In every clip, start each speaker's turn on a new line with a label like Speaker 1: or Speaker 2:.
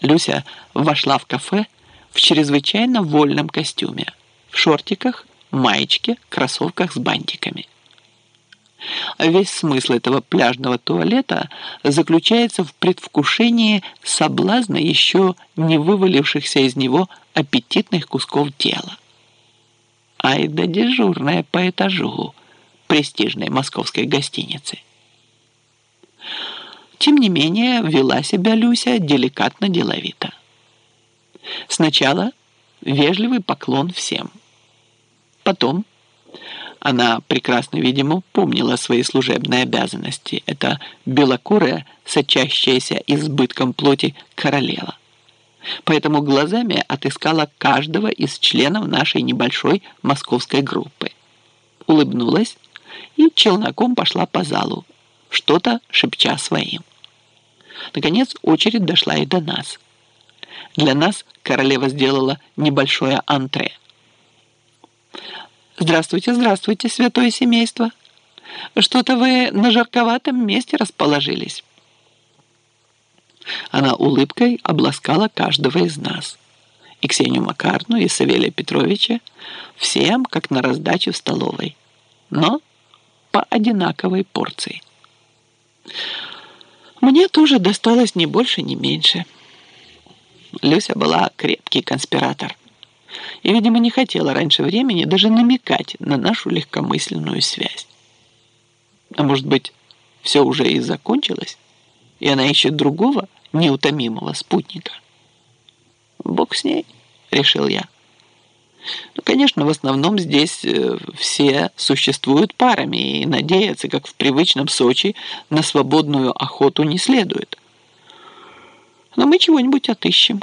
Speaker 1: Люся вошла в кафе в чрезвычайно вольном костюме, в шортиках, маечке, кроссовках с бантиками. Весь смысл этого пляжного туалета заключается в предвкушении соблазна еще не вывалившихся из него аппетитных кусков тела. Ай да дежурная по этажу престижной московской гостиницы. Тем не менее, вела себя Люся деликатно-деловито. Сначала вежливый поклон всем. Потом она прекрасно, видимо, помнила свои служебные обязанности. Это белокурая, сочащаяся избытком плоти королева. Поэтому глазами отыскала каждого из членов нашей небольшой московской группы. Улыбнулась и челноком пошла по залу, что-то шепча своим. Наконец очередь дошла и до нас. Для нас королева сделала небольшое антре. «Здравствуйте, здравствуйте, святое семейство! Что-то вы на жарковатом месте расположились». Она улыбкой обласкала каждого из нас. И Ксению Макарну, и Савелия Петровича, всем, как на раздаче в столовой. Но по одинаковой порции. Мне тоже досталось ни больше, ни меньше. Люся была крепкий конспиратор. И, видимо, не хотела раньше времени даже намекать на нашу легкомысленную связь. А может быть, все уже и закончилось, и она ищет другого неутомимого спутника? Бог с ней, решил я. Ну, конечно, в основном здесь э, все существуют парами, и надеяться, как в привычном Сочи, на свободную охоту не следует. Но мы чего-нибудь отыщем,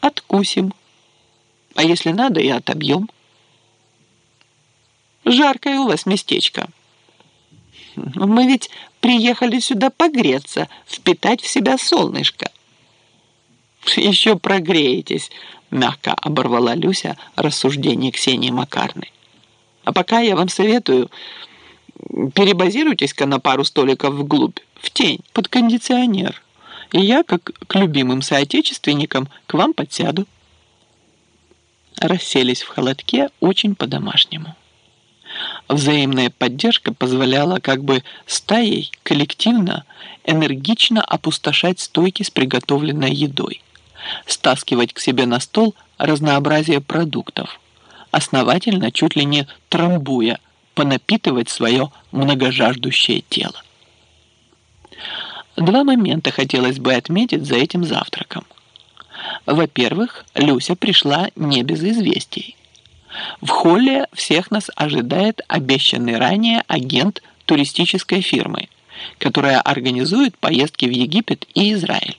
Speaker 1: откусим, а если надо, и отобьем. Жаркое у вас местечко. Мы ведь приехали сюда погреться, впитать в себя солнышко. Еще прогреетесь, мягко оборвала Люся рассуждение Ксении Макарны. А пока я вам советую, перебазируйтесь-ка на пару столиков вглубь, в тень, под кондиционер. И я, как к любимым соотечественникам, к вам подсяду. Расселись в холодке очень по-домашнему. Взаимная поддержка позволяла как бы стаей коллективно энергично опустошать стойки с приготовленной едой стаскивать к себе на стол разнообразие продуктов, основательно, чуть ли не трамбуя, понапитывать свое многожаждущее тело. Два момента хотелось бы отметить за этим завтраком. Во-первых, Люся пришла не без известий. В холле всех нас ожидает обещанный ранее агент туристической фирмы, которая организует поездки в Египет и Израиль.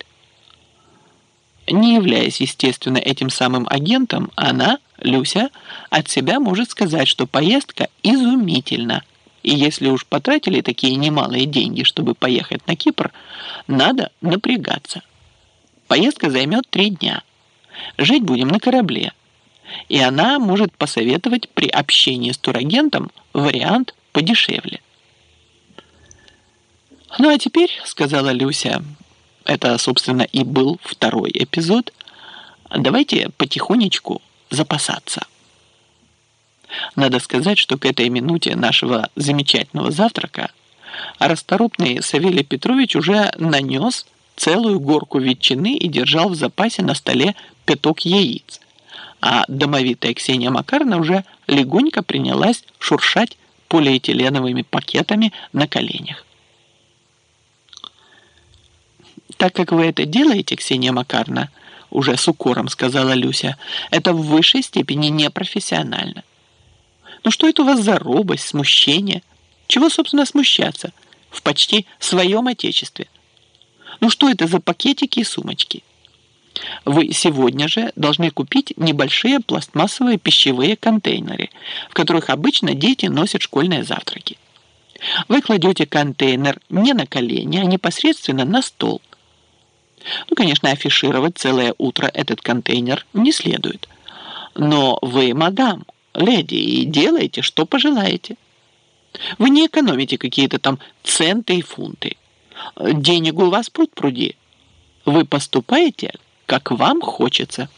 Speaker 1: Не являясь, естественно, этим самым агентом, она, Люся, от себя может сказать, что поездка изумительна. И если уж потратили такие немалые деньги, чтобы поехать на Кипр, надо напрягаться. Поездка займет три дня. Жить будем на корабле. И она может посоветовать при общении с турагентом вариант подешевле. «Ну а теперь, — сказала Люся, это, собственно, и был второй эпизод. Давайте потихонечку запасаться. Надо сказать, что к этой минуте нашего замечательного завтрака расторопный Савелий Петрович уже нанес целую горку ветчины и держал в запасе на столе пяток яиц, а домовитая Ксения Макарна уже легонько принялась шуршать полиэтиленовыми пакетами на коленях. «Так как вы это делаете, Ксения Макарна, уже с укором сказала Люся, это в высшей степени непрофессионально. Ну что это у вас за робость, смущение? Чего, собственно, смущаться? В почти своем отечестве. Ну что это за пакетики и сумочки? Вы сегодня же должны купить небольшие пластмассовые пищевые контейнеры, в которых обычно дети носят школьные завтраки. Вы кладете контейнер не на колени, а непосредственно на стол – ну, конечно, афишировать целое утро этот контейнер не следует. Но вы, мадам, леди, и делайте, что пожелаете. Вы не экономите какие-то там центы и фунты. Денег у вас пруд пруди. Вы поступаете как вам хочется».